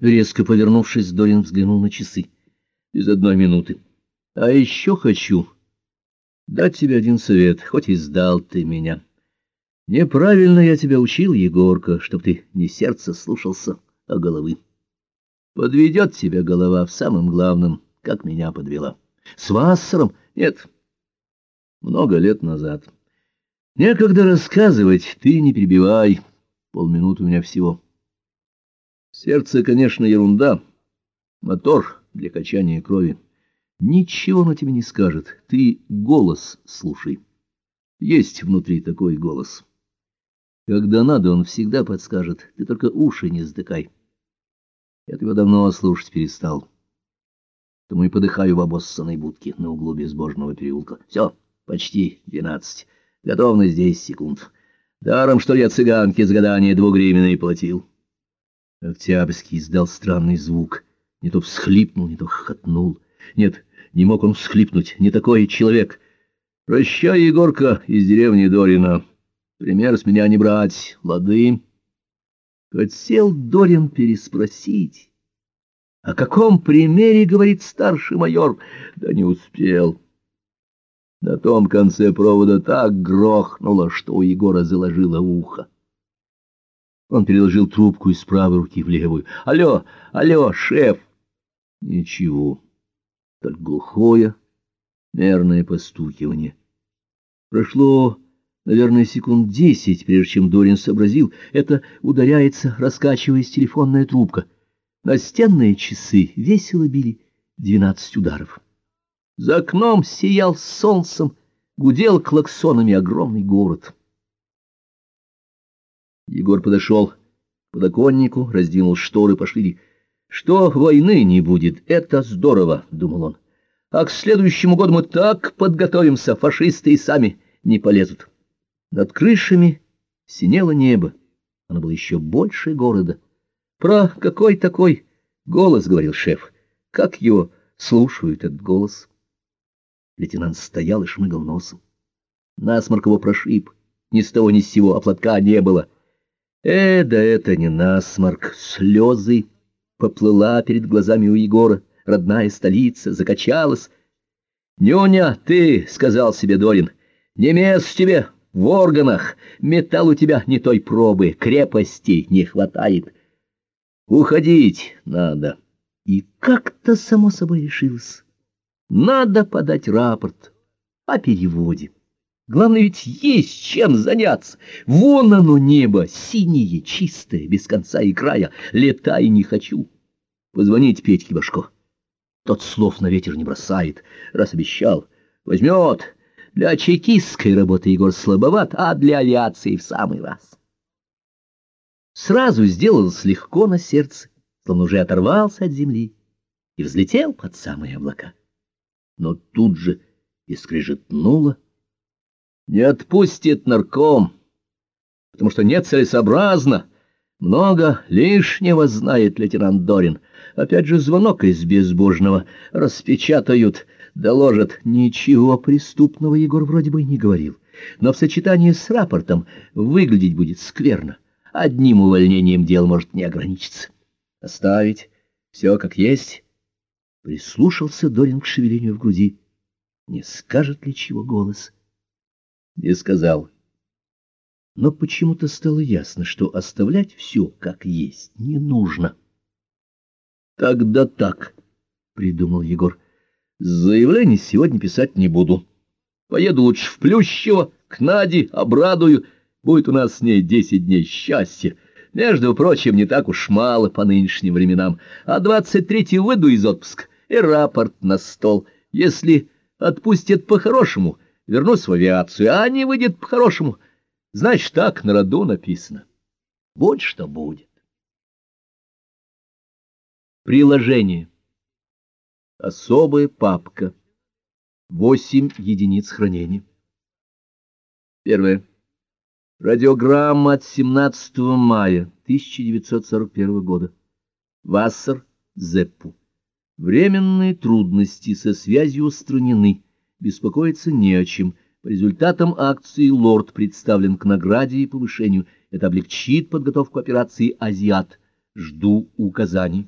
Резко повернувшись, Дорин взглянул на часы. Из одной минуты. А еще хочу дать тебе один совет, хоть и сдал ты меня. Неправильно я тебя учил, Егорка, чтоб ты не сердце слушался, а головы. Подведет тебя голова в самом главном, как меня подвела. С Вассером? Нет. Много лет назад. Некогда рассказывать, ты не перебивай. Полминуты у меня всего. Сердце, конечно, ерунда. Мотор для качания крови. Ничего оно тебе не скажет. Ты голос слушай. Есть внутри такой голос. Когда надо, он всегда подскажет. Ты только уши не сдыкай. Я его давно слушать перестал. Тому и подыхаю в обоссанной будке на углу безбожного переулка. Все, почти двенадцать. Готовность десять секунд. Даром, что я цыганке с гадания двугривенной платил. Октябрьский издал странный звук. Не то всхлипнул, не то хохотнул. Нет, не мог он всхлипнуть, не такой человек. Прощай, Егорка, из деревни Дорина. Пример с меня не брать, лады. Хотел Дорин переспросить. О каком примере, говорит старший майор, да не успел. На том конце провода так грохнуло, что у Егора заложило ухо. Он переложил трубку из правой руки в левую. «Алло, алло, шеф!» Ничего, только глухое, мерное постукивание. Прошло, наверное, секунд десять, прежде чем Дорин сообразил, это ударяется, раскачиваясь телефонная трубка. Настенные часы весело били двенадцать ударов. За окном сиял солнцем, гудел клаксонами огромный город. Егор подошел к подоконнику, раздвинул шторы пошире. Что войны не будет, это здорово, — думал он. А к следующему году мы так подготовимся, фашисты и сами не полезут. Над крышами синело небо, оно было еще больше города. Про какой такой голос, — говорил шеф, — как его слушают этот голос. Лейтенант стоял и шмыгал носом. Насморк его прошиб, ни с того ни с сего, а платка не было. Э, да это не насморк, слезы поплыла перед глазами у Егора, родная столица, закачалась. «Нюня, ты, — сказал себе Дорин, — не мест тебе в органах, металл у тебя не той пробы, крепости не хватает. Уходить надо». И как-то само собой решилось. Надо подать рапорт о переводе. Главное ведь есть чем заняться. Вон оно небо, синее, чистое, без конца и края. Летай не хочу. Позвонить Петьке Башко. Тот слов на ветер не бросает, раз обещал. Возьмет. Для чекистской работы Егор слабоват, а для авиации в самый раз. Сразу сделалось легко на сердце, словно уже оторвался от земли и взлетел под самые облака. Но тут же и не отпустит нарком, потому что нет целесообразно. Много лишнего знает лейтенант Дорин. Опять же звонок из безбожного. Распечатают, доложат. Ничего преступного Егор вроде бы не говорил. Но в сочетании с рапортом выглядеть будет скверно. Одним увольнением дел может не ограничиться. Оставить все как есть. Прислушался Дорин к шевелению в груди. Не скажет ли чего голос? — не сказал. Но почему-то стало ясно, что оставлять все как есть не нужно. Тогда так, придумал Егор. Заявление сегодня писать не буду. Поеду лучше в Плющево, к Наде, обрадую. Будет у нас с ней десять дней счастья. Между прочим, не так уж мало по нынешним временам. А двадцать третий выйду из отпуска и рапорт на стол. Если отпустят по-хорошему — вернусь в авиацию, а не выйдет по-хорошему. Значит, так на роду написано. Вот что будет. Приложение. Особая папка. Восемь единиц хранения. Первое. Радиограмма от 17 мая 1941 года. Вассер Зеппу. Временные трудности со связью устранены беспокоиться не о чем. По результатам акции лорд представлен к награде и повышению. Это облегчит подготовку операции «Азиат». Жду указаний.